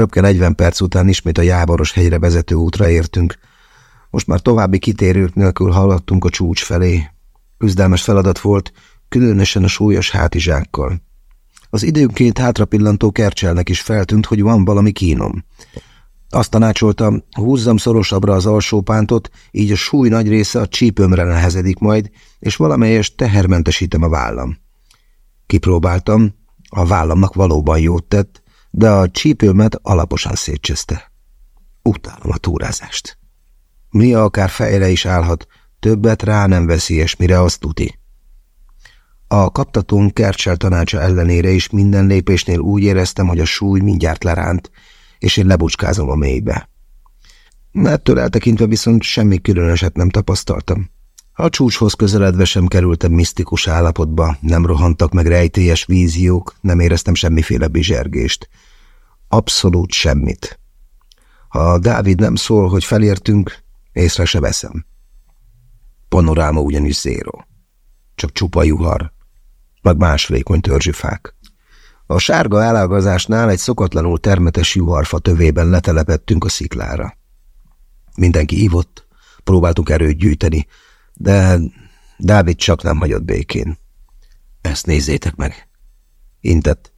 Röpke 40 perc után ismét a Jáboros hegyre vezető útra értünk. Most már további kitérők nélkül haladtunk a csúcs felé. Küzdelmes feladat volt, különösen a súlyos hátizsákkal. Az időnként hátrapillantó kercselnek is feltűnt, hogy van valami kínom. Azt tanácsoltam, húzzam szorosabbra az alsó pántot, így a súly nagy része a csípőmre nehezedik majd, és valamelyes tehermentesítem a vállam. Kipróbáltam, a vállamnak valóban jót tett, de a csípőmet alaposan szétcsözte. Utálom a túrázást. Mi akár fejre is állhat, többet rá nem veszi, és mire azt tuti. A kaptatón Kercsel tanácsa ellenére is minden lépésnél úgy éreztem, hogy a súly mindjárt leránt, és én lebucskázom a mélybe. Ettől eltekintve viszont semmi különöset nem tapasztaltam. A csúcshoz közeledve sem kerültem misztikus állapotba, nem rohantak meg rejtélyes víziók, nem éreztem semmiféle bizsergést. Abszolút semmit. Ha Dávid nem szól, hogy felértünk, észre se veszem. Panoráma ugyanis zéro. Csak csupa juhar, meg más vékony törzsifák. A sárga elágazásnál egy szokatlanul termetes juharfa tövében letelepettünk a sziklára. Mindenki ívott, próbáltuk erőt gyűjteni, de Dávid csak nem hagyott békén. Ezt nézzétek meg! Intett.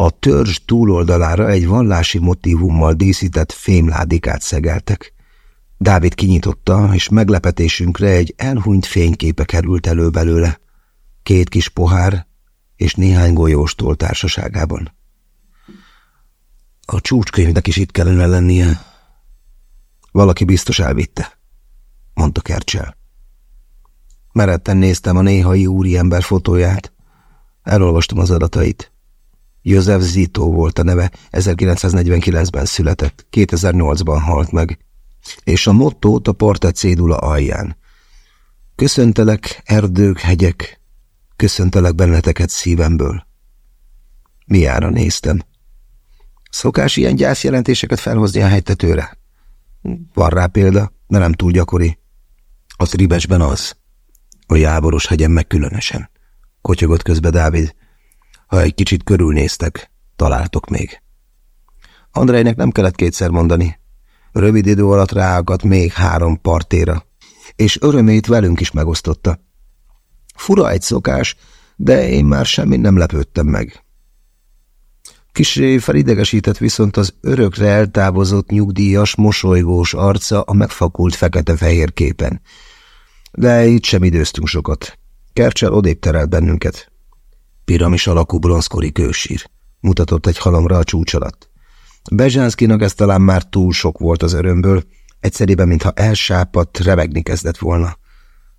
A törzs túloldalára egy vallási motívummal díszített fémládikát szegeltek. Dávid kinyitotta, és meglepetésünkre egy elhunyt fényképe került elő belőle. Két kis pohár és néhány golyóstól társaságában. A csúcskönyvnek is itt kellene lennie. Valaki biztos elvitte, mondta Kercsel. Meretten néztem a néhai úriember fotóját. Elolvastam az adatait. József Zito volt a neve, 1949-ben született, 2008-ban halt meg, és a mottót a portett cédula alján. Köszöntelek, erdők, hegyek, köszöntelek benneteket szívemből. Miára néztem. Szokás ilyen gyászjelentéseket felhozni a helytetőre? Van rá példa, de nem túl gyakori. Az ribesben az. A jáboros hegyen meg különösen. Kotyogott közbe Dávid. Ha egy kicsit körülnéztek, találtok még. Andrejnek nem kellett kétszer mondani. Rövid idő alatt ráagadt még három partéra, és örömét velünk is megosztotta. Fura egy szokás, de én már semmit nem lepődtem meg. Kisé felidegesített viszont az örökre eltávozott nyugdíjas, mosolygós arca a megfakult fekete-fehér képen. De itt sem időztünk sokat. Kercsel odébb terelt bennünket. Piramis alakú bronzkori kősír, mutatott egy halomra a csúcs alatt. Bezsánszkinak ez talán már túl sok volt az örömből, egyszerűen, mintha elsápadt, revegni kezdett volna.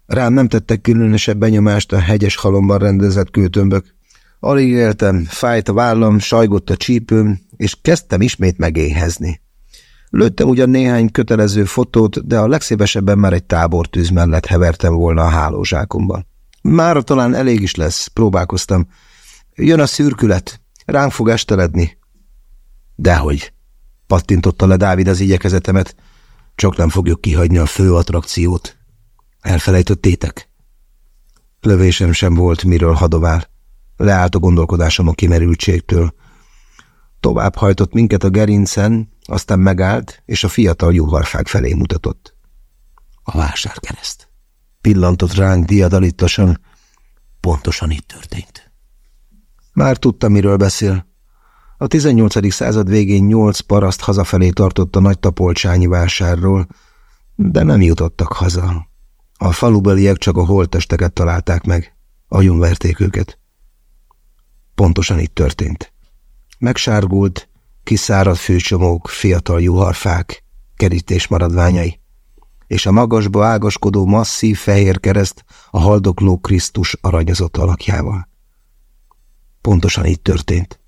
Rám nem tettek különösebb benyomást a hegyes halomban rendezett kőtömbök. Alig éltem, fájt a vállam, sajgott a csípőm, és kezdtem ismét megéhezni. Lőttem ugyan néhány kötelező fotót, de a legszívesebben már egy tábortűz mellett hevertem volna a hálózsákomban. Mára talán elég is lesz, próbálkoztam. Jön a szürkület, ránk fog esteledni. Dehogy, pattintotta le Dávid az igyekezetemet, csak nem fogjuk kihagyni a fő attrakciót. Elfelejtettétek? Lövésem sem volt, miről hadovál. Leállt a gondolkodásom a kimerültségtől. Tovább hajtott minket a gerincen, aztán megállt, és a fiatal juharfák felé mutatott. A vásárkereszt. Pillantott ránk diadalitosan. Pontosan itt történt. Már tudtam, miről beszél. A 18. század végén nyolc paraszt hazafelé tartott a nagy tapolcsányi vásárról, de nem jutottak haza. A falubeliek csak a holttesteket találták meg, agyonverték őket. Pontosan itt történt. Megsárgult, kiszáradt főcsomók, fiatal juharfák, kerítés maradványai, és a magasba ágaskodó masszív fehér kereszt a haldokló Krisztus aranyozott alakjával. Pontosan így történt.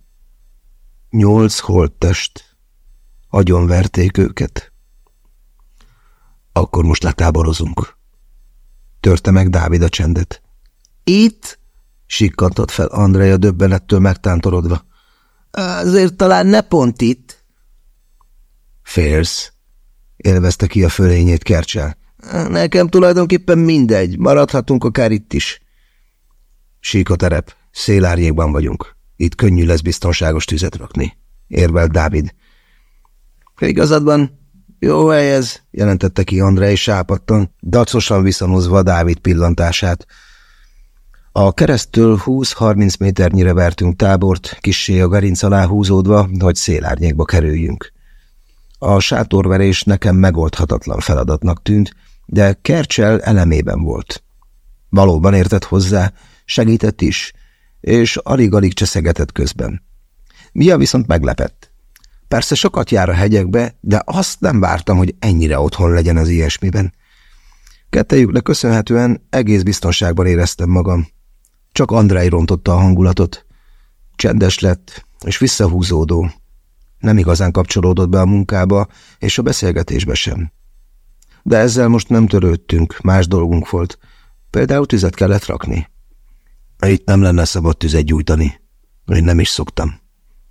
Nyolc holttest. Agyonverték őket. Akkor most letáborozunk. Törte meg Dávid a csendet. Itt? Sikkantott fel Andrea döbbenettől megtántorodva. Azért talán ne pont itt. Félsz? Élvezte ki a fölényét Kercsel. Nekem tulajdonképpen mindegy, maradhatunk akár itt is. Sík a terep, szélárnyékban vagyunk. Itt könnyű lesz biztonságos tüzet rakni, érvelt Dávid. Igazadban jó hely ez, jelentette ki Andrei sápattan, dacosan viszonozva Dávid pillantását. A keresztől 20-30 méternyire vertünk tábort, kissé a gerinc alá húzódva, hogy szélárnyékba kerüljünk. A sátorverés nekem megoldhatatlan feladatnak tűnt, de Kercsel elemében volt. Valóban értett hozzá, segített is, és alig-alig cseszegetett közben. Mia viszont meglepett. Persze sokat jár a hegyekbe, de azt nem vártam, hogy ennyire otthon legyen az ilyesmiben. Kettejüknek köszönhetően egész biztonságban éreztem magam. Csak Andrei rontotta a hangulatot. Csendes lett, és visszahúzódó. Nem igazán kapcsolódott be a munkába, és a beszélgetésbe sem. De ezzel most nem törődtünk, más dolgunk volt. Például tüzet kellett rakni. Itt nem lenne szabad tüzet gyújtani. Én nem is szoktam.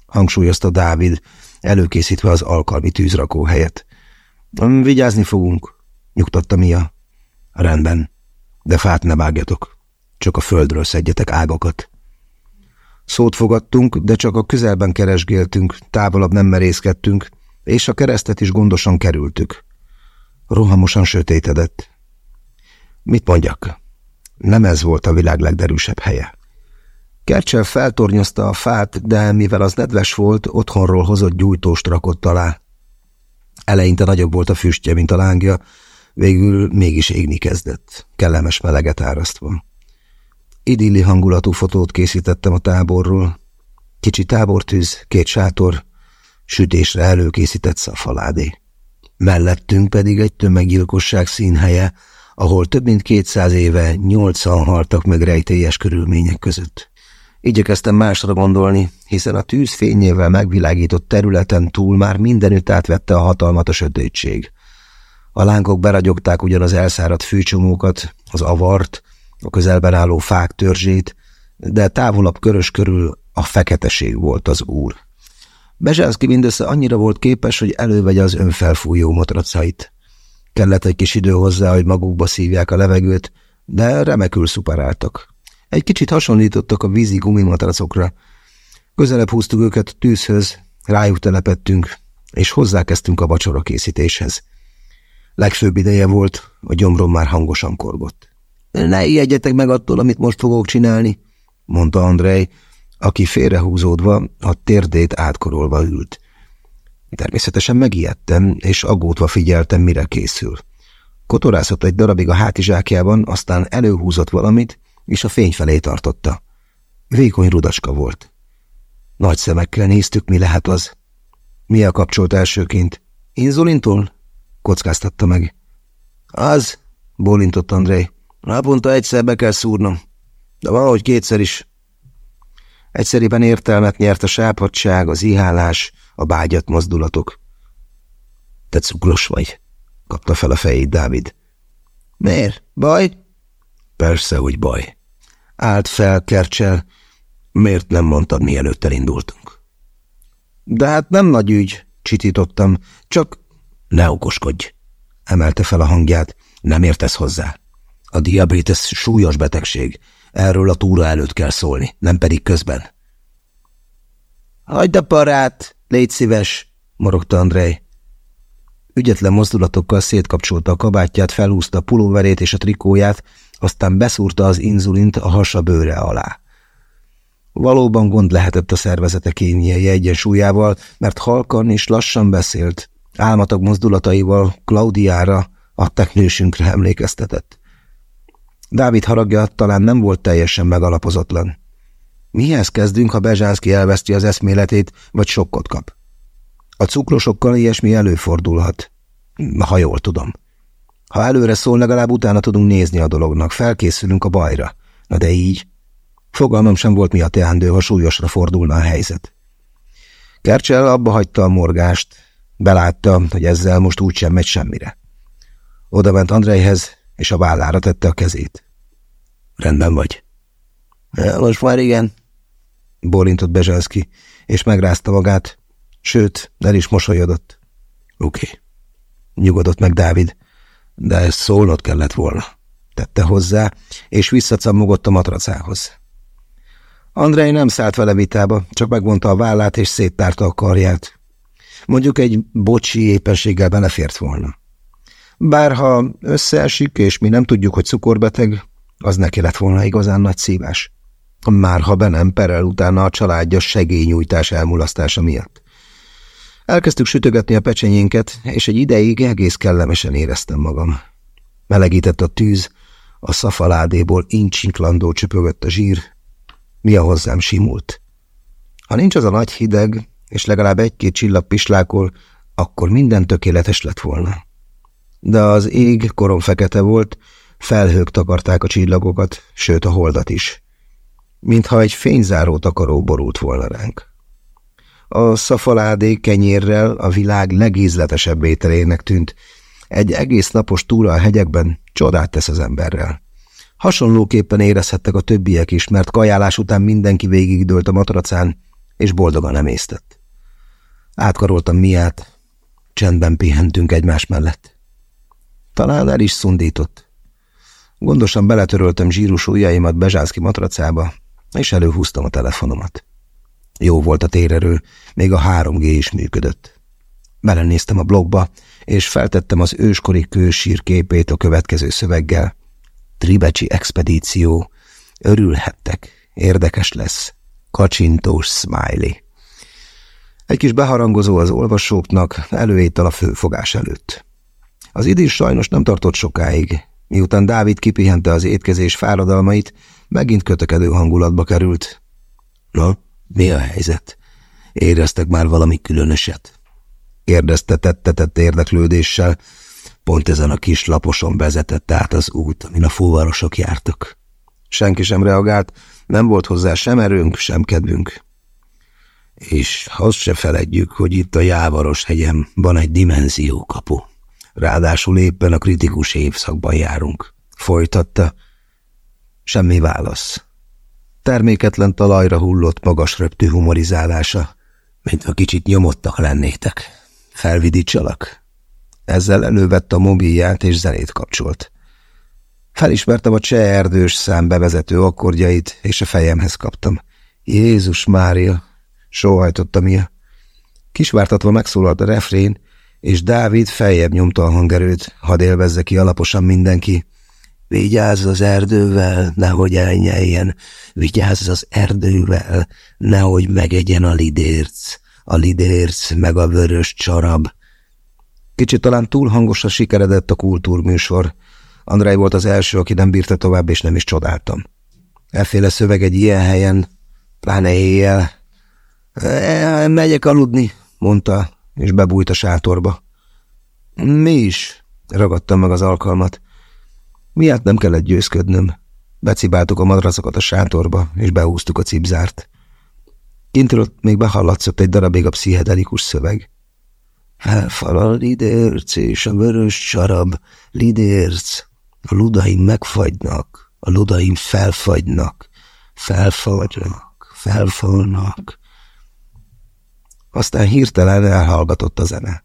Hangsúlyozta Dávid, előkészítve az alkalmi tűzrakó helyet. Vigyázni fogunk, nyugtatta Mia. Rendben, de fát ne vágjatok, csak a földről szedjetek ágakat. Szót fogadtunk, de csak a közelben keresgéltünk, távolabb nem merészkedtünk, és a keresztet is gondosan kerültük. Rohamosan sötétedett. Mit mondjak? Nem ez volt a világ legderűsebb helye. Kercsel feltornyozta a fát, de mivel az nedves volt, otthonról hozott gyújtóst rakott alá. Eleinte nagyobb volt a füstje, mint a lángja, végül mégis égni kezdett, kellemes meleget árasztva. Idilli hangulatú fotót készítettem a táborról. Kicsi tábortűz, két sátor, sütésre előkészített szafaládé. Mellettünk pedig egy tömeggyilkosság színhelye, ahol több mint kétszáz éve nyolcan haltak meg rejtélyes körülmények között. Igyekeztem másra gondolni, hiszen a tűz fényével megvilágított területen túl már mindenütt átvette a hatalmat a sötétség. A lángok beragyogták ugyan az elszáradt fűcsomókat, az avart, a közelben álló fák törzsét, de távolabb körös körül a feketeség volt az úr. Bezsánszki mindössze annyira volt képes, hogy elővegye az önfelfújó motracait. Kellett egy kis idő hozzá, hogy magukba szívják a levegőt, de remekül szuperáltak. Egy kicsit hasonlítottak a vízi gumimatracokra. Közelebb húztuk őket a tűzhöz, rájuk telepettünk, és hozzákezdtünk a vacsora készítéshez. Legfőbb ideje volt, a gyomrom már hangosan korgott. Ne ijedjetek meg attól, amit most fogok csinálni, mondta Andrei, aki félrehúzódva, a térdét átkorolva ült. Természetesen megijedtem, és aggódva figyeltem, mire készül. Kotorászott egy darabig a hátizsákjában, aztán előhúzott valamit, és a fény felé tartotta. Vékony rudacska volt. Nagy szemekkel néztük, mi lehet az. Mi a kapcsolt elsőként? Inzulintól? Kockáztatta meg. Az, bólintott Andrei. Naponta egyszer be kell szúrnom, de valahogy kétszer is. Egyszerében értelmet nyert a sápadság, az ihálás, a bágyat mozdulatok. Te cukros vagy, kapta fel a fejét Dávid. Miért? Baj? Persze, hogy baj. Állt fel, Kercsel. Miért nem mondtad, mielőtt elindultunk? De hát nem nagy ügy, csitítottam, csak ne okoskodj, emelte fel a hangját, nem értesz hozzá. A diabétesz súlyos betegség, erről a túra előtt kell szólni, nem pedig közben. Hagyd a parát, légy szíves, morogta Andrej. Ügyetlen mozdulatokkal szétkapcsolta a kabátját, felhúzta a pulóverét és a trikóját, aztán beszúrta az inzulint a hasa bőre alá. Valóban gond lehetett a szervezete kémiai egyensúlyával, mert halkan és lassan beszélt, álmatag mozdulataival Klaudiára, a teknősünkre emlékeztetett. Dávid haragja talán nem volt teljesen megalapozatlan. Mihez kezdünk, ha Bezsánszki elveszti az eszméletét, vagy sokkot kap? A cukrosokkal ilyesmi előfordulhat, ha jól tudom. Ha előre szól, legalább utána tudunk nézni a dolognak, felkészülünk a bajra. Na de így? Fogalmam sem volt mi a teendő, ha súlyosra fordulna a helyzet. Kercsel abba hagyta a morgást, belátta, hogy ezzel most úgysem megy semmire. Oda ment Andrejhez, és a vállára tette a kezét. Rendben vagy. Ja, most már igen, bólintott Bezselszki, és megrázta magát, sőt, el is mosolyodott. Oké. Okay. Nyugodott meg Dávid, de ezt szólnod kellett volna. Tette hozzá, és visszacammogott a matracához. Andrei nem szállt vele vitába, csak megvonta a vállát és széttárta a karját. Mondjuk egy bocsi éppenséggel belefért volna. Bár ha összeesik, és mi nem tudjuk, hogy cukorbeteg, az neki lett volna igazán nagy szívás. Már ha be nem perel utána a családja segélynyújtás elmulasztása miatt. Elkezdtük sütögetni a pecsenyénket, és egy ideig egész kellemesen éreztem magam. Melegített a tűz, a szafaládéból incsinklandó csöpögött a zsír, mi a hozzám simult. Ha nincs az a nagy hideg, és legalább egy-két csillag pislákol, akkor minden tökéletes lett volna. De az ég korom fekete volt, felhők takarták a csillagokat, sőt a holdat is. Mintha egy fényzáró takaró borult volna ránk. A szafaládé kenyérrel a világ legízletesebb ételének tűnt. Egy egész napos túra a hegyekben csodát tesz az emberrel. Hasonlóképpen érezhettek a többiek is, mert kajálás után mindenki végigdőlt a matracán, és boldogan emésztett. Átkaroltam miát, csendben pihentünk egymás mellett. Talán el is szundított. Gondosan beletöröltem zsírus ujjaimat Bezsászki matracába, és előhúztam a telefonomat. Jó volt a térerő, még a 3G is működött. Belenéztem a blogba, és feltettem az őskori kősír képét a következő szöveggel. Tribecsi expedíció. Örülhettek. Érdekes lesz. Kacsintós smiley. Egy kis beharangozó az olvasóknak, előéttel a főfogás előtt. Az idén sajnos nem tartott sokáig. Miután Dávid kipihente az étkezés fáradalmait, megint kötekedő hangulatba került. Na, mi a helyzet? Éreztek már valami különöset? Kérdezte tettetett érdeklődéssel. Pont ezen a kis laposon vezetett át az út, amin a fúvarosok jártak. Senki sem reagált, nem volt hozzá sem erőnk, sem kedvünk. És azt se feledjük, hogy itt a Jávaros hegyem van egy dimenziókapu. Ráadásul éppen a kritikus évszakban járunk. Folytatta. Semmi válasz. Terméketlen talajra hullott magas röptű humorizálása, mintha kicsit nyomottak lennétek. Felvidítsalak? Ezzel elővette a mobilját és zenét kapcsolt. Felismertem a cseh erdős szám bevezető akkordjait, és a fejemhez kaptam. Jézus Mária! Sóhajtotta Mia. Kisvártatva megszólalt a refrén, és Dávid feljebb nyomta a hangerőt, hadd élvezze ki alaposan mindenki. Vigyázz az erdővel, nehogy elnyeljen, vigyázz az erdővel, nehogy megegyen a lidérc, a lidérc meg a vörös csarab. Kicsit talán túl hangosra sikeredett a kultúrműsor. Andrei volt az első, aki nem bírta tovább, és nem is csodáltam. Efféle szöveg egy ilyen helyen, pláne éjjel. E, megyek aludni, mondta, és bebújt a sátorba. Mi is? Ragadtam meg az alkalmat. Miért nem kellett győzködnöm? Becibáltuk a madracokat a sátorba, és behúztuk a cipzárt. Kintről még behallatszott egy darabig a pszichedelikus szöveg. Felfal a lidérc és a vörös sarab, lidérc, a ludaim megfagynak, a ludaim felfagynak, felfagynak, felfalnak. Aztán hirtelen elhallgatott a zene.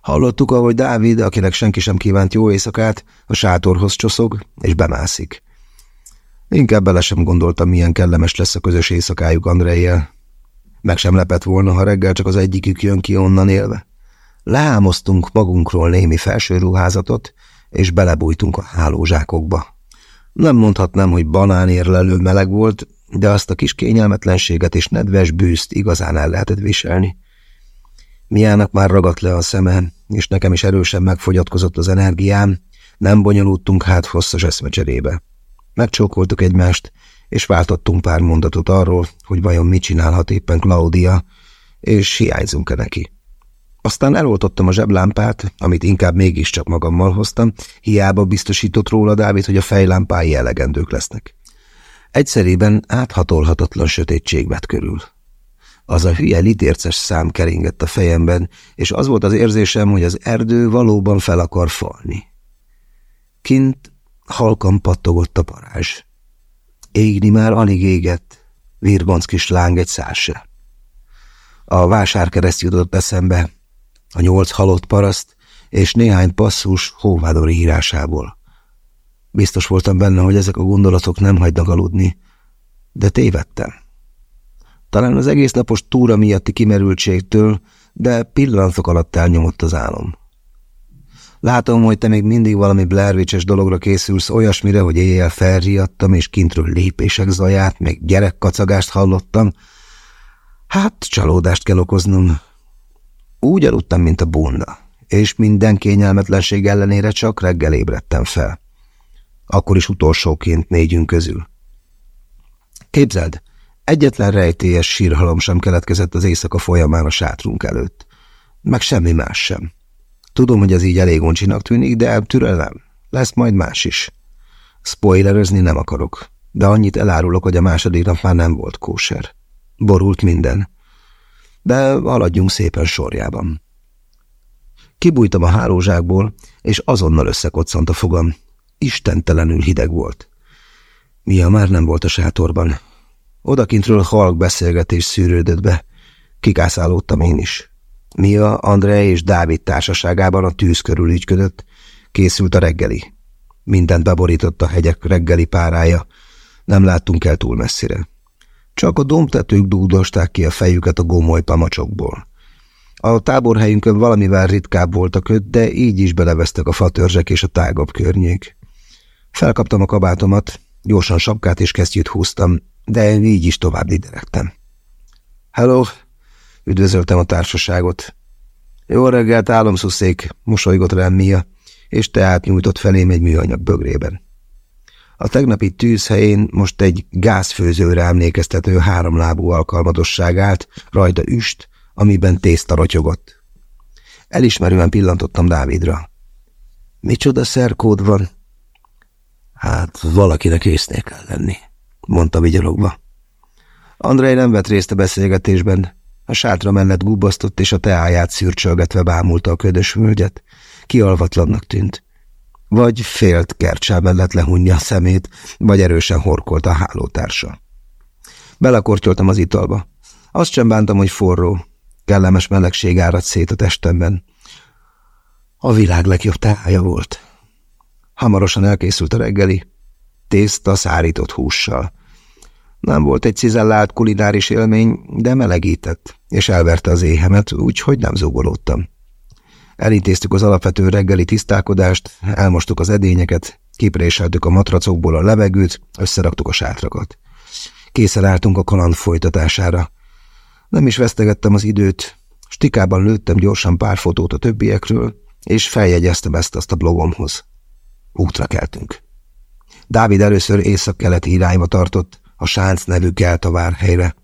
Hallottuk, ahogy Dávid, akinek senki sem kívánt jó éjszakát, a sátorhoz csoszog, és bemászik. Inkább bele sem gondoltam, milyen kellemes lesz a közös éjszakájuk Andrejjel. Meg sem lepett volna, ha reggel csak az egyikük jön ki onnan élve. Leámoztunk magunkról némi felsőruházatot, és belebújtunk a hálózsákokba. Nem mondhatnám, hogy banánérlelő meleg volt, de azt a kis kényelmetlenséget és nedves bűzt igazán el lehetett viselni. Miának már ragadt le a szeme, és nekem is erősen megfogyatkozott az energiám, nem bonyolultunk hát hosszas eszmecserébe. Megcsókoltuk egymást, és váltottunk pár mondatot arról, hogy vajon mit csinálhat éppen Claudia, és hiányzunk-e neki. Aztán eloltottam a zseblámpát, amit inkább mégiscsak magammal hoztam, hiába biztosított róla Dávid, hogy a fejlámpái elegendők lesznek. Egyszerében áthatolhatatlan sötétség vett körül. Az a hülye litérces szám keringett a fejemben, és az volt az érzésem, hogy az erdő valóban fel akar falni. Kint halkan pattogott a parázs. Égni már alig égett, virgonc kis láng egy szárse. A vásárkereszt jutott eszembe, a nyolc halott paraszt és néhány passzus hóvádori írásából. Biztos voltam benne, hogy ezek a gondolatok nem hagynak aludni, de tévedtem. Talán az egész napos túra miatti kimerültségtől, de pillanatok alatt elnyomott az álom. Látom, hogy te még mindig valami Blair dologra készülsz, olyasmire, hogy éjjel felriadtam, és kintről lépések zaját, meg gyerekkacagást hallottam. Hát, csalódást kell okoznom. Úgy aludtam, mint a bunda, és minden kényelmetlenség ellenére csak reggel ébredtem fel. Akkor is utolsóként négyünk közül. Képzeld, egyetlen rejtélyes sírhalom sem keletkezett az éjszaka folyamán a sátrunk előtt. Meg semmi más sem. Tudom, hogy ez így elég uncsinak tűnik, de türelem. Lesz majd más is. Spoilerezni nem akarok, de annyit elárulok, hogy a második nap már nem volt kóser. Borult minden. De haladjunk szépen sorjában. Kibújtam a hálózsákból, és azonnal összekoccant a fogam. Istentelenül hideg volt. Mia már nem volt a sátorban. Odakintről halk beszélgetés szűrődött be. Kikászálódtam én is. Mia, André és Dávid társaságában a tűz körül ügyködött, készült a reggeli. Mindent beborított a hegyek reggeli párája, nem láttunk el túl messzire. Csak a dombtetők dúdosták ki a fejüket a gomoly pamacsokból. A táborhelyünkön valamivel ritkább volt a köt, de így is beleveztek a fatörzsek és a tágabb környék. Felkaptam a kabátomat, gyorsan sapkát és kesztyűt húztam, de így is tovább liderektem. Hello, Üdvözöltem a társaságot. Jó reggelt, álomszuszék, mosolygott rám Mia, és teát nyújtott felém egy műanyag bögrében. A tegnapi tűzhelyén most egy gázfőzőre emlékeztető háromlábú alkalmadosság állt, rajta üst, amiben tészta rotyogott. Elismerően pillantottam Dávidra. Micsoda szerkód van? Hát, valakinek észnél kell lenni, mondta vigyorogva. Andrei nem vett részt a beszélgetésben, a sátra mellett gubbasztott, és a teáját szürcsölgetve bámulta a ködös völgyet. Kialvatlannak tűnt. Vagy félt kercsá mellett lehunja a szemét, vagy erősen horkolt a hálótársa. Belekortyoltam az italba. Azt sem bántam, hogy forró. Kellemes melegség áradt szét a testemben. A világ legjobb teája volt. Hamarosan elkészült a reggeli, tészta szárított hússal. Nem volt egy cizellált kulináris élmény, de melegített, és elverte az éhemet, úgyhogy nem zúgolódtam. Elintéztük az alapvető reggeli tisztálkodást, elmostuk az edényeket, kipréseltük a matracokból a levegőt, összeraktuk a sátrakat. Készen álltunk a kaland folytatására. Nem is vesztegettem az időt, stikában lőttem gyorsan pár fotót a többiekről, és feljegyeztem ezt-azt a blogomhoz. Útra keltünk. Dávid először észak-keleti irányba tartott, a Sánc nevű helyre.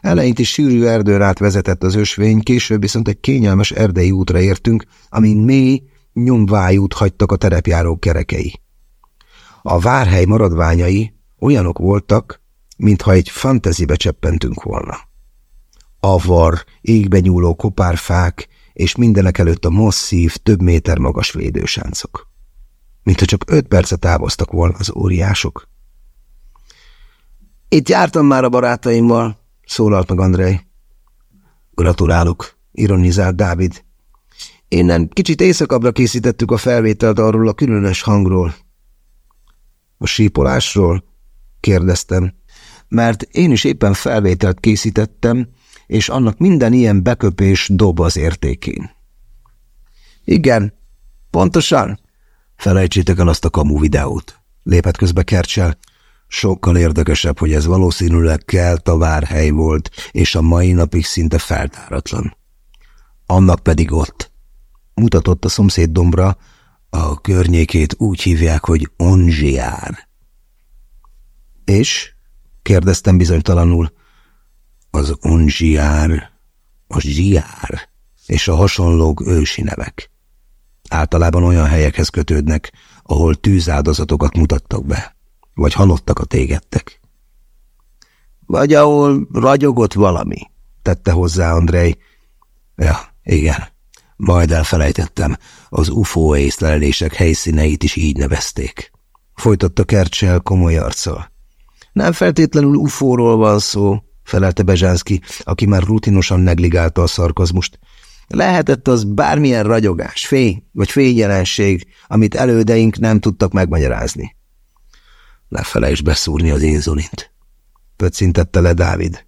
Eleint is sűrű erdőn át vezetett az ösvény, később viszont egy kényelmes erdei útra értünk, amin mély, nyomvájút hagytak a terepjárók kerekei. A várhely maradványai olyanok voltak, mintha egy fantazibe cseppentünk volna. Avar, égbe nyúló kopárfák, és mindenek előtt a masszív, több méter magas védősáncok. Mintha csak öt percet távoztak volna az óriások. Itt jártam már a barátaimmal, szólalt meg Andrei. Gratulálok, ironizált Dávid. Innen kicsit éjszakabbra készítettük a felvételt arról a különös hangról. A sípolásról? kérdeztem, mert én is éppen felvételt készítettem, és annak minden ilyen beköpés dob az értékén. Igen, pontosan. Felejtsétek el azt a kamu videót, lépett közbe Kercsel, Sokkal érdekesebb, hogy ez valószínűleg Kelta várhely volt, és a mai napig szinte feltáratlan. Annak pedig ott. Mutatott a szomszéd dombra, a környékét úgy hívják, hogy Onzsiár. És? kérdeztem bizonytalanul. Az Onzsiár, a Zsiár és a hasonlók ősi nevek. Általában olyan helyekhez kötődnek, ahol tűzáldozatokat mutattak be vagy halottak a tégettek. Vagy ahol ragyogott valami, tette hozzá Andrei. Ja, igen, majd elfelejtettem, az UFO észlelések helyszíneit is így nevezték. Folytatta Kercsel komoly arccal. Nem feltétlenül UFO-ról van szó, felelte Bezsánszki, aki már rutinosan negligálta a szarkozmust. Lehetett az bármilyen ragyogás, fény vagy fényjelenség, amit elődeink nem tudtak megmagyarázni. Ne felejtsd beszúrni az inzulint. Pöccintette le Dávid.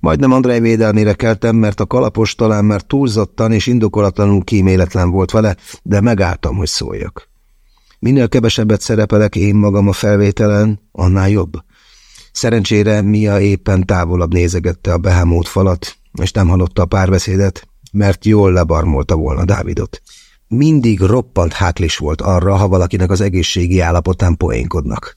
Majdnem Andrei védelmére keltem, mert a kalapos talán már túlzottan és indokolatlanul kíméletlen volt vele, de megálltam, hogy szóljak. Minél kevesebbet szerepelek én magam a felvételen, annál jobb. Szerencsére Mia éppen távolabb nézegette a behemót falat, és nem hallotta a párbeszédet, mert jól lebarmolta volna Dávidot. Mindig roppant háklis volt arra, ha valakinek az egészségi állapotán poénkodnak.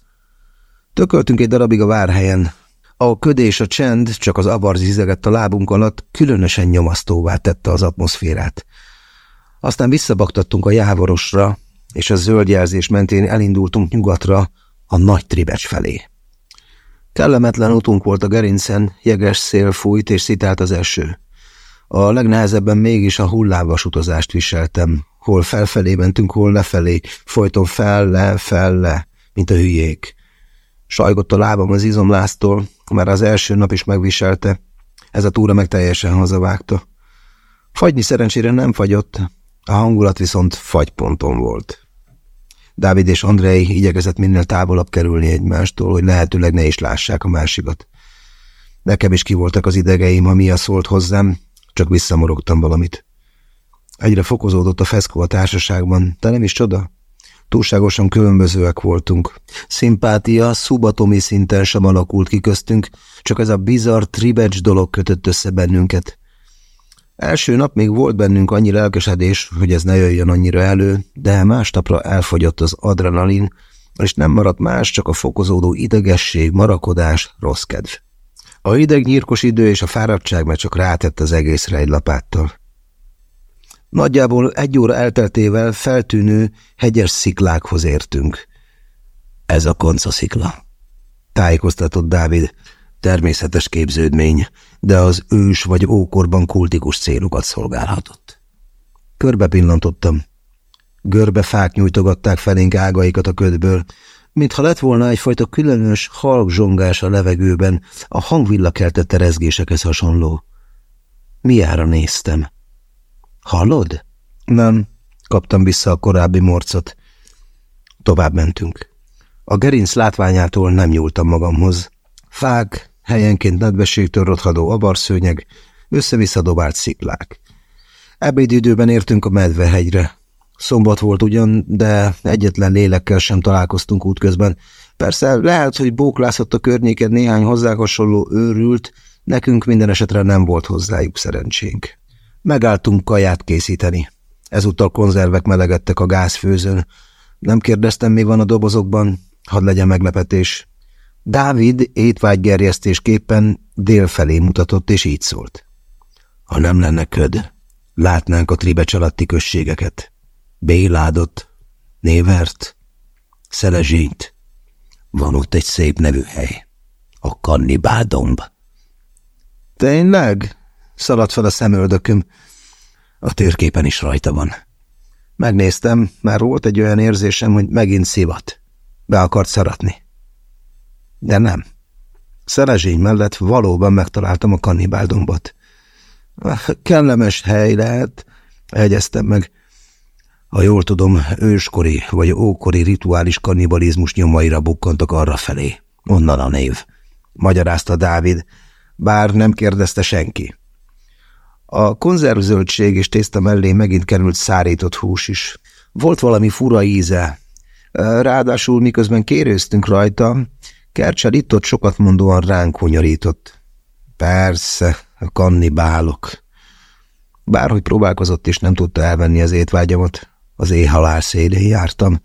Tököltünk egy darabig a várhelyen. A köd és a csend, csak az avar zizegett a lábunk alatt, különösen nyomasztóvá tette az atmoszférát. Aztán visszabaktattunk a jávorosra, és a zöld jelzés mentén elindultunk nyugatra, a nagy tribecs felé. Kellemetlen utunk volt a gerincen, jeges szél fújt és szitált az eső. A legnehezebben mégis a hullámvas utazást viseltem, hol felfelé mentünk, hol lefelé, folyton fel-le, fel-le, mint a hülyék. Sajgott a lábam az izomláztól, már az első nap is megviselte, ez a túra meg teljesen hazavágta. Fagyni szerencsére nem fagyott, a hangulat viszont fagyponton volt. Dávid és Andrei igyekezett minél távolabb kerülni egymástól, hogy lehetőleg ne is lássák a másikat. Nekem is kivoltak az idegeim, ha Mia szólt hozzám, csak visszamorogtam valamit. Egyre fokozódott a feszkó a társaságban, de nem is csoda. Túlságosan különbözőek voltunk. Szimpátia szubatomi szinten sem alakult ki köztünk, csak ez a bizarr tribecs dolog kötött össze bennünket. Első nap még volt bennünk annyi lelkesedés, hogy ez ne jöjjön annyira elő, de másnapra elfogyott az adrenalin, és nem maradt más, csak a fokozódó idegesség, marakodás, rossz kedv. A ideg nyírkos idő és a fáradtság már csak rátett az egészre egy lapáttal. Nagyjából egy óra elteltével feltűnő, hegyes sziklákhoz értünk. Ez a koncaszikla. Tájékoztatott Dávid, természetes képződmény, de az ős vagy ókorban kultikus célokat szolgálhatott. Körbe pillantottam. Görbe fák nyújtogatták felénk ágaikat a ködből, mintha lett volna egyfajta különös halk zsongás a levegőben, a hangvilla keltette rezgésekhez hasonló. Miára néztem. Hallod? Nem, kaptam vissza a korábbi morcot. Tovább mentünk. A gerinc látványától nem nyúltam magamhoz. Fák, helyenként nedvességtől rothadó abarszőnyeg, össze-vissza dobált sziklák. Ebédidőben értünk a medvehegyre. Szombat volt ugyan, de egyetlen lélekkel sem találkoztunk útközben. Persze lehet, hogy bóklászott a környéken néhány hozzá hasonló őrült, nekünk minden esetre nem volt hozzájuk szerencsénk. Megálltunk kaját készíteni. Ezúttal konzervek melegedtek a gázfőzőn. Nem kérdeztem, mi van a dobozokban, hadd legyen meglepetés. Dávid étvágygerjesztésképpen délfelé mutatott, és így szólt. Ha nem lenne köd, látnánk a tribecs alatti községeket. Béládot, Névert, Szelezsényt. Van ott egy szép nevű hely. A kannibáldomb. Tényleg? Szaladt fel a szemöldököm. A térképen is rajta van. Megnéztem, már volt egy olyan érzésem, hogy megint szivat. Be akart szaratni. De nem. Szelezsény mellett valóban megtaláltam a kannibáldombot. Kellemes hely lehet, egyeztem meg. Ha jól tudom, őskori vagy ókori rituális kannibalizmus nyomaira bukkantak arra felé. Onnan a név. Magyarázta Dávid, bár nem kérdezte senki. A konzervzöldség és tészta mellé megint került szárított hús is. Volt valami fura íze. Ráadásul miközben kérőztünk rajta, Kercsel itt-ott sokat mondóan ránk hunyorított. Persze, a kannibálok. Bárhogy próbálkozott is, nem tudta elvenni az étvágyamat. Az éjhalál szélén jártam.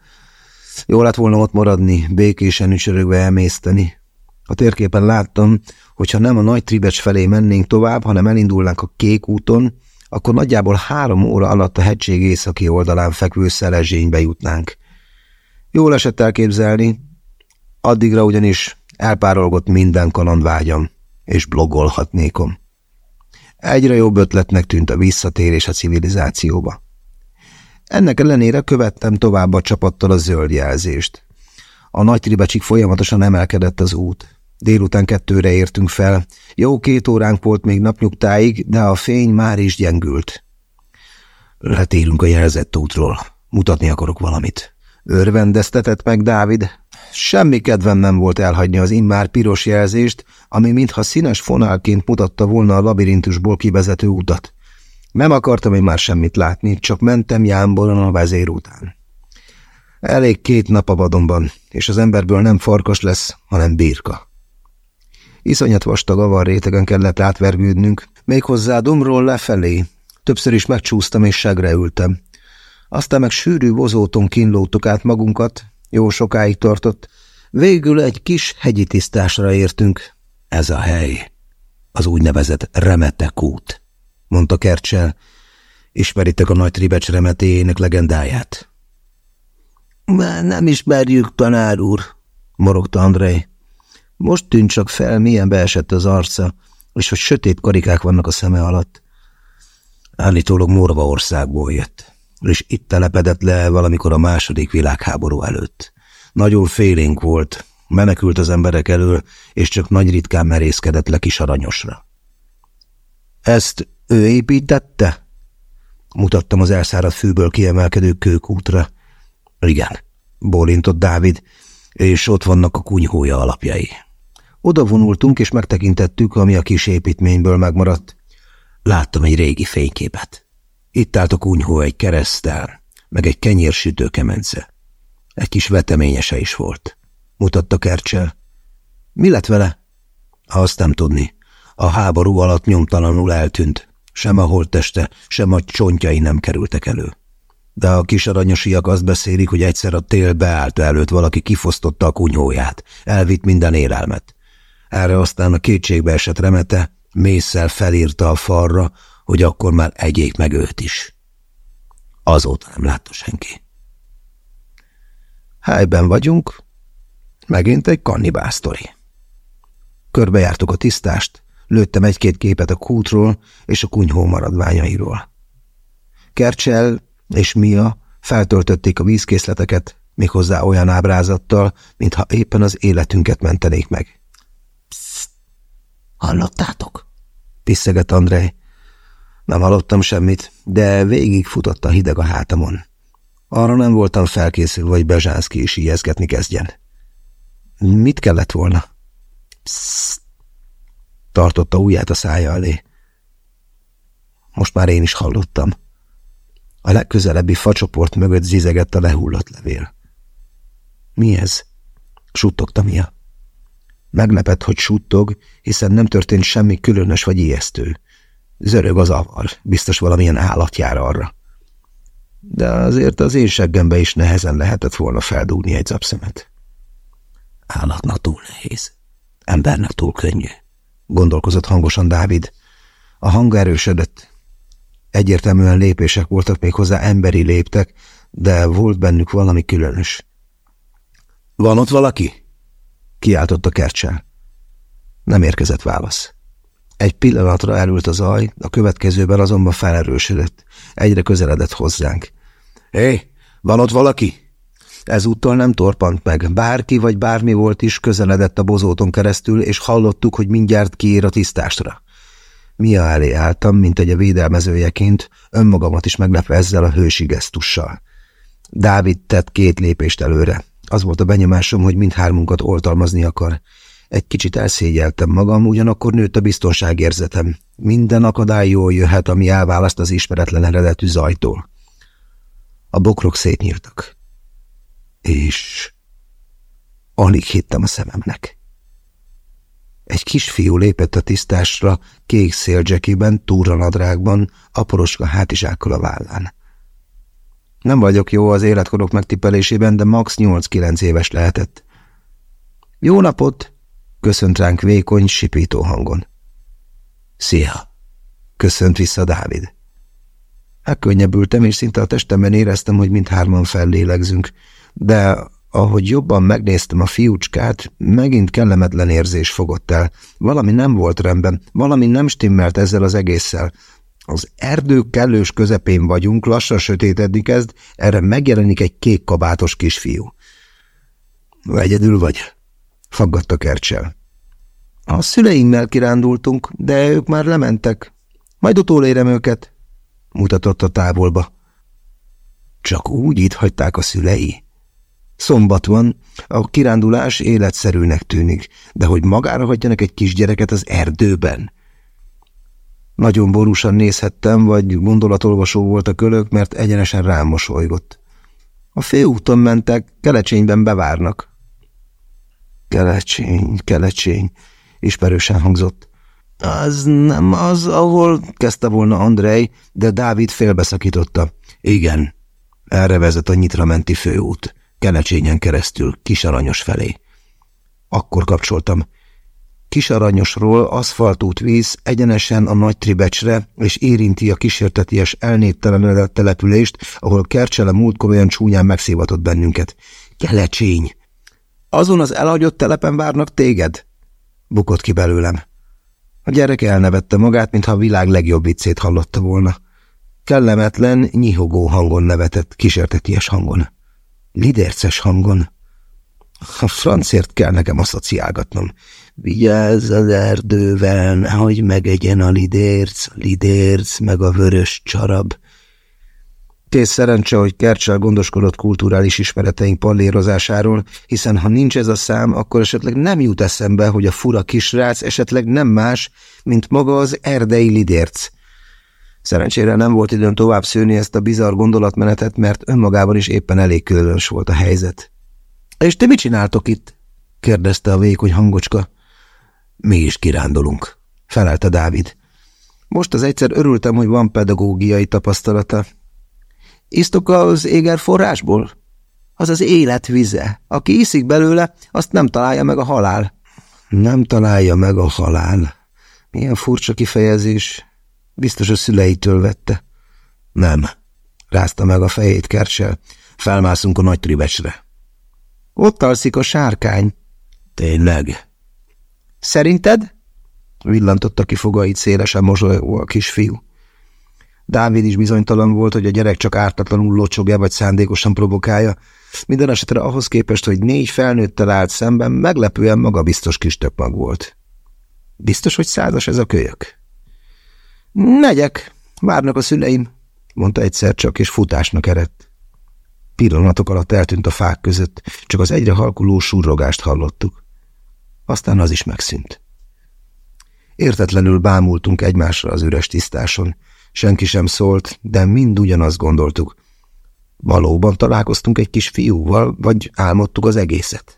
Jó lett volna ott maradni, békésen ücsörögve emészteni. A térképen láttam, hogy ha nem a nagy tribecs felé mennénk tovább, hanem elindulnánk a kék úton, akkor nagyjából három óra alatt a hegység északi oldalán fekvő szelezsénybe jutnánk. Jól esett elképzelni, addigra ugyanis elpárolgott minden kalandvágyam, és blogolhatnékom. Egyre jobb ötletnek tűnt a visszatérés a civilizációba. Ennek ellenére követtem tovább a csapattal a zöld jelzést. A nagy tribecsik folyamatosan emelkedett az út. Délután kettőre értünk fel. Jó két óránk volt még napnyugtáig, de a fény már is gyengült. Letérünk a jelzett útról. Mutatni akarok valamit. Örvendeztetett meg Dávid. semmi kedvem nem volt elhagyni az immár piros jelzést, ami mintha színes fonálként mutatta volna a labirintusból kivezető utat. Nem akartam én már semmit látni, csak mentem jámboron a vezér után. Elég két nap a vadonban, és az emberből nem farkas lesz, hanem birka. Iszonyat vastag avar rétegen kellett átvergődnünk, méghozzá domról lefelé. Többször is megcsúsztam és segre ültem. Aztán meg sűrű vozóton kínlódtuk át magunkat, jó sokáig tartott. Végül egy kis hegyi tisztásra értünk. Ez a hely, az úgynevezett Remetek út, mondta Kercsel. Ismeritek a nagy tribecs remetéjének legendáját? Már nem ismerjük, tanár úr, morogta Andrei. Most tűnt csak fel, milyen beesett az arca, és hogy sötét karikák vannak a szeme alatt. Állítólag Morva országból jött és itt telepedett le valamikor a második világháború előtt. Nagyon félénk volt, menekült az emberek elől, és csak nagy ritkán merészkedett le kis aranyosra. Ezt ő építette? Mutattam az elszáradt fűből kiemelkedő kőkútra. Igen, bólintott Dávid, és ott vannak a kunyhója alapjai. Oda vonultunk, és megtekintettük, ami a kis építményből megmaradt. Láttam egy régi fényképet. Itt állt a kunyhó egy keresztel, meg egy kenyérsütő kemence. Egy kis veteményese is volt. Mutatta Kercsel. Mi lett vele? Azt nem tudni. A háború alatt nyomtalanul eltűnt. Sem a holtteste, sem a csontjai nem kerültek elő. De a kis aranyosiak azt beszélik, hogy egyszer a tél beállt előtt valaki kifosztotta a kunyhóját, elvitt minden élelmet. Erre aztán a kétségbe esett remete mészsel felírta a falra, hogy akkor már egyék meg őt is. Azóta nem látta senki. Helyben vagyunk, megint egy kannibásztori. Körbejártuk a tisztást, lőttem egy-két képet a kútról és a kunyhó maradványairól. Kercsel és Mia feltöltötték a vízkészleteket, méghozzá olyan ábrázattal, mintha éppen az életünket mentenék meg. Pszt! Hallottátok? Piszegett Andrej, nem hallottam semmit, de végig futott a hideg a hátamon. Arra nem voltam felkészülve, hogy Bezsánszki is ijeszgetni kezdjen. Mit kellett volna? Psst! Tartotta ujját a szája elé. Most már én is hallottam. A legközelebbi facsoport mögött zizegett a lehullott levél. Mi ez? Suttogta Mia. Meglepett, hogy suttog, hiszen nem történt semmi különös vagy ijesztő. Zörög az avar, biztos valamilyen állat jár arra. De azért az én seggembe is nehezen lehetett volna feldúgni egy zapszemet. Állatnak túl nehéz, embernek túl könnyű, gondolkozott hangosan Dávid. A hang erősödött. Egyértelműen lépések voltak még hozzá emberi léptek, de volt bennük valami különös. Van ott valaki? Kiáltott a kercsel. Nem érkezett válasz. Egy pillanatra elült a zaj, a következőben azonban felerősödött. Egyre közeledett hozzánk. Hé, hey, van ott valaki? Ezúttal nem torpant meg. Bárki vagy bármi volt is közeledett a bozóton keresztül, és hallottuk, hogy mindjárt kiír a tisztástra. Mia elé álltam, mint egy a védelmezőjeként, önmagamat is meglepve ezzel a hősi gesztussal. Dávid tett két lépést előre. Az volt a benyomásom, hogy mindhármunkat oltalmazni akar. Egy kicsit elszégyeltem magam, ugyanakkor nőtt a biztonságérzetem. Minden akadály jól jöhet, ami elválaszt az ismeretlen eredetű zajtól. A bokrok szétnyíltak. És alig hittem a szememnek. Egy kisfiú lépett a tisztásra, kék széldzsekiben, túranadrágban, aporoska hátizsákkal a vállán. Nem vagyok jó az életkorok megtippelésében, de max. 8-9 éves lehetett. Jó napot! Köszönt ránk vékony, sipító hangon. Szia! Köszönt vissza Dávid. Elkönnyebbültem, és szinte a testemben éreztem, hogy mindhárman fellélegzünk, de ahogy jobban megnéztem a fiúcskát, megint kellemetlen érzés fogott el. Valami nem volt rendben, valami nem stimmelt ezzel az egésszel. Az erdő kellős közepén vagyunk, lassan sötétedni kezd, erre megjelenik egy kék kabátos kisfiú. Egyedül vagy? Faggatta Kercsel. A szüleimmel kirándultunk, de ők már lementek. Majd utólérem őket, mutatott a távolba. Csak úgy itt hagyták a szülei? Szombat van, a kirándulás életszerűnek tűnik, de hogy magára hagyjanak egy kisgyereket az erdőben? Nagyon borúsan nézhettem, vagy gondolatolvasó volt a kölök, mert egyenesen rám mosolygott. A főúton mentek, kelecsényben bevárnak. Kelecsény, kelecsény, ismerősen hangzott. Az nem az, ahol kezdte volna Andrej, de Dávid félbeszakította. Igen, erre vezet a nyitramenti főút, kelecsényen keresztül, kisaranyos felé. Akkor kapcsoltam. Kisaranyosról aszfaltút víz egyenesen a nagy tribecsre, és érinti a kísérteties elnéptelenedett települést, ahol Kercsele múltkor olyan csúnyán megszívatott bennünket. Kelecsény! Azon az elhagyott telepen várnak téged? Bukott ki belőlem. A gyerek elnevette magát, mintha a világ legjobb viccét hallotta volna. Kellemetlen, nyihogó hangon nevetett, kísérteties hangon. Lidérces hangon. A francért kell nekem asszociálgatnom. Vigyázz az erdővel, nehogy megegyen a lidérc, lidérc, meg a vörös csarab. Kész szerencse, hogy Kercsel gondoskodott kulturális ismereteink pallérozásáról, hiszen ha nincs ez a szám, akkor esetleg nem jut eszembe, hogy a fura kisrác esetleg nem más, mint maga az erdei lidérc. Szerencsére nem volt időm tovább szőni ezt a bizarr gondolatmenetet, mert önmagában is éppen elég különös volt a helyzet. – És te mit csináltok itt? – kérdezte a vékony hangocska. – Mi is kirándulunk – felelte Dávid. Most az egyszer örültem, hogy van pedagógiai tapasztalata, Isztok az éger forrásból? Az az élet vize. Aki iszik belőle, azt nem találja meg a halál. Nem találja meg a halál. Milyen furcsa kifejezés. Biztos a szüleitől vette. Nem. Rázta meg a fejét Kercsel. Felmászunk a nagy tribecsre. Ott alszik a sárkány. Tényleg? Szerinted? Villantotta ki fogait szélesen mosolyogó a kisfiú. Dávid is bizonytalan volt, hogy a gyerek csak ártatlanul locsogja, vagy szándékosan provokálja. Minden esetre ahhoz képest, hogy négy felnőttel állt szemben, meglepően magabiztos kis tökmag volt. Biztos, hogy százas ez a kölyök? Megyek, várnak a szüleim, mondta egyszer csak, és futásnak eredt. Pillanatok alatt eltűnt a fák között, csak az egyre halkuló surrogást hallottuk. Aztán az is megszűnt. Értetlenül bámultunk egymásra az üres tisztáson, Senki sem szólt, de mind ugyanazt gondoltuk. Valóban találkoztunk egy kis fiúval, vagy álmodtuk az egészet?